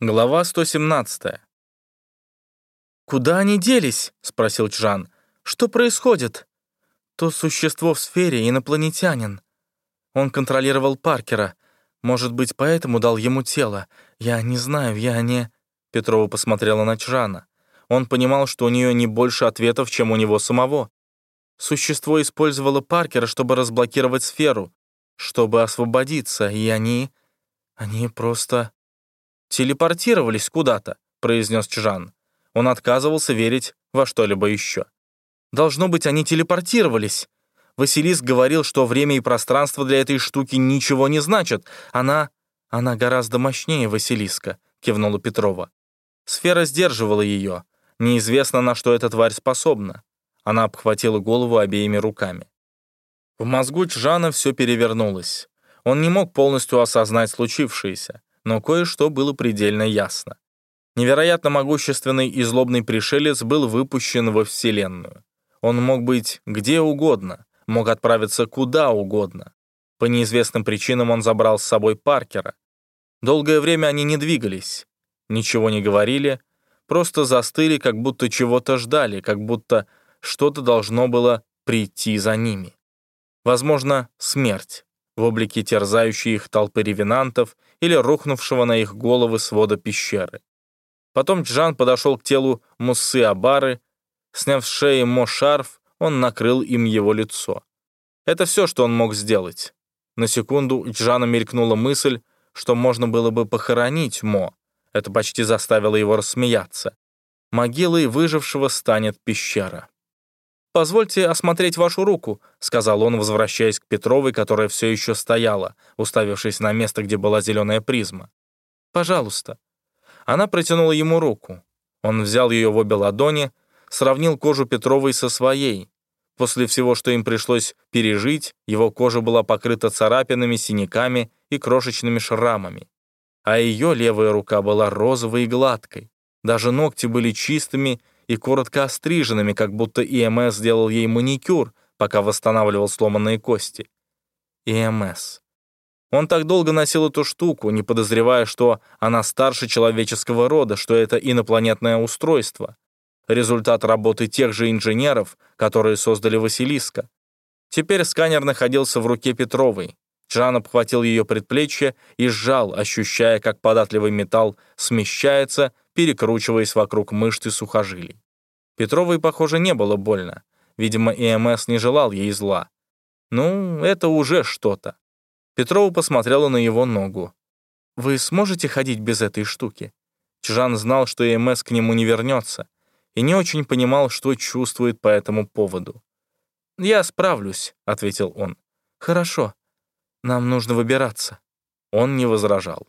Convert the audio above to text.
Глава 117. «Куда они делись?» — спросил Чжан. «Что происходит?» «То существо в сфере инопланетянин. Он контролировал Паркера. Может быть, поэтому дал ему тело. Я не знаю, я не...» Петрова посмотрела на Чжана. Он понимал, что у нее не больше ответов, чем у него самого. Существо использовало Паркера, чтобы разблокировать сферу, чтобы освободиться, и они... Они просто телепортировались куда-то», — произнес Чжан. Он отказывался верить во что-либо еще. «Должно быть, они телепортировались. Василиск говорил, что время и пространство для этой штуки ничего не значат. Она... она гораздо мощнее Василиска», — кивнула Петрова. Сфера сдерживала ее. Неизвестно, на что эта тварь способна. Она обхватила голову обеими руками. В мозгу Чжана все перевернулось. Он не мог полностью осознать случившееся но кое-что было предельно ясно. Невероятно могущественный и злобный пришелец был выпущен во Вселенную. Он мог быть где угодно, мог отправиться куда угодно. По неизвестным причинам он забрал с собой Паркера. Долгое время они не двигались, ничего не говорили, просто застыли, как будто чего-то ждали, как будто что-то должно было прийти за ними. Возможно, смерть в облике терзающей их толпы ревенантов или рухнувшего на их головы свода пещеры. Потом Джан подошел к телу Муссы Абары, сняв с шеи Мо шарф, он накрыл им его лицо. Это все, что он мог сделать. На секунду Джана мелькнула мысль, что можно было бы похоронить Мо. Это почти заставило его рассмеяться. Могилой выжившего станет пещера. «Позвольте осмотреть вашу руку», — сказал он, возвращаясь к Петровой, которая все еще стояла, уставившись на место, где была зеленая призма. «Пожалуйста». Она протянула ему руку. Он взял ее в обе ладони, сравнил кожу Петровой со своей. После всего, что им пришлось пережить, его кожа была покрыта царапинами, синяками и крошечными шрамами. А ее левая рука была розовой и гладкой. Даже ногти были чистыми и коротко остриженными, как будто ИМС сделал ей маникюр, пока восстанавливал сломанные кости. ИМС. Он так долго носил эту штуку, не подозревая, что она старше человеческого рода, что это инопланетное устройство. Результат работы тех же инженеров, которые создали Василиска. Теперь сканер находился в руке Петровой. Джан обхватил ее предплечье и сжал, ощущая, как податливый металл смещается, перекручиваясь вокруг мышц и сухожилий. Петровой, похоже, не было больно. Видимо, ИМС не желал ей зла. Ну, это уже что-то. Петрова посмотрела на его ногу. «Вы сможете ходить без этой штуки?» Чжан знал, что ИМС к нему не вернется, и не очень понимал, что чувствует по этому поводу. «Я справлюсь», — ответил он. «Хорошо. Нам нужно выбираться». Он не возражал.